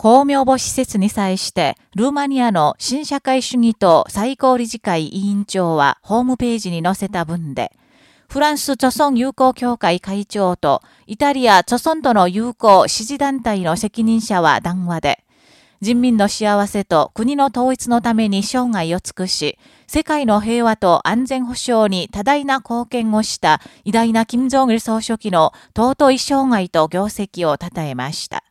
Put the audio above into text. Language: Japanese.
公明母施設に際して、ルーマニアの新社会主義党最高理事会委員長はホームページに載せた文で、フランス著村友好協会会長とイタリア著村との友好支持団体の責任者は談話で、人民の幸せと国の統一のために生涯を尽くし、世界の平和と安全保障に多大な貢献をした偉大な金正恩総書記の尊い生涯と業績を称えました。